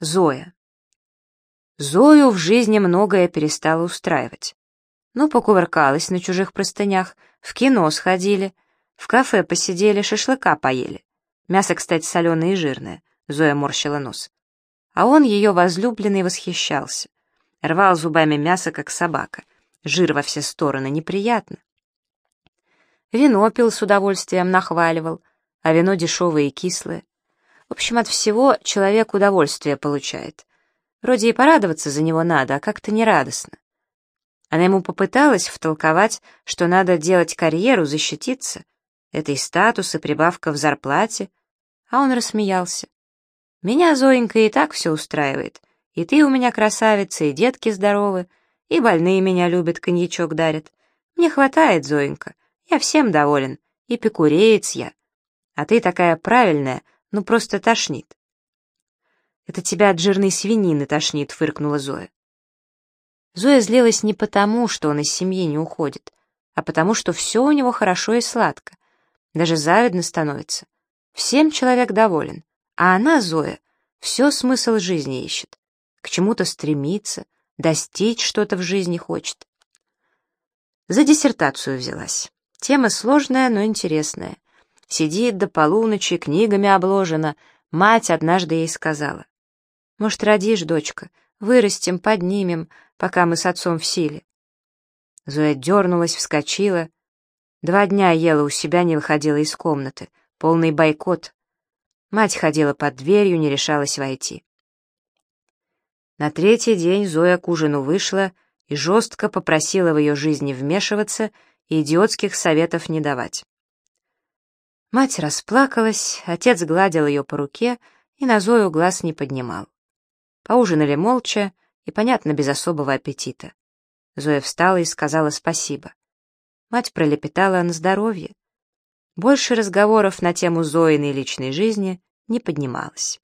Зоя. Зою в жизни многое перестало устраивать. Ну, покувыркалась на чужих простынях, в кино сходили, в кафе посидели, шашлыка поели. Мясо, кстати, соленое и жирное. Зоя морщила нос. А он ее возлюбленный восхищался. Рвал зубами мясо, как собака. Жир во все стороны, неприятно. Вино пил с удовольствием, нахваливал, а вино дешевое и кислое. В общем, от всего человек удовольствие получает. Вроде и порадоваться за него надо, а как-то нерадостно. Она ему попыталась втолковать, что надо делать карьеру, защититься. Это и статус, и прибавка в зарплате. А он рассмеялся. «Меня, Зоенька, и так все устраивает. И ты у меня красавица, и детки здоровы, и больные меня любят, коньячок дарят. Мне хватает, Зоенька, я всем доволен, и пикуреец я. А ты такая правильная, ну просто тошнит. «Это тебя от жирной свинины тошнит», — фыркнула Зоя. Зоя злилась не потому, что он из семьи не уходит, а потому, что все у него хорошо и сладко. Даже завидно становится. Всем человек доволен, а она, Зоя, все смысл жизни ищет. К чему-то стремится, достичь что-то в жизни хочет. За диссертацию взялась. Тема сложная, но интересная. Сидит до полуночи, книгами обложена. Мать однажды ей сказала. «Может, родишь, дочка? Вырастем, поднимем, пока мы с отцом в силе». Зоя дернулась, вскочила. Два дня ела у себя, не выходила из комнаты. Полный бойкот. Мать ходила под дверью, не решалась войти. На третий день Зоя к ужину вышла и жестко попросила в ее жизни вмешиваться и идиотских советов не давать. Мать расплакалась, отец гладил ее по руке и на Зою глаз не поднимал. Поужинали молча и, понятно, без особого аппетита. Зоя встала и сказала спасибо. Мать пролепетала на здоровье. Больше разговоров на тему Зоиной личной жизни не поднималось.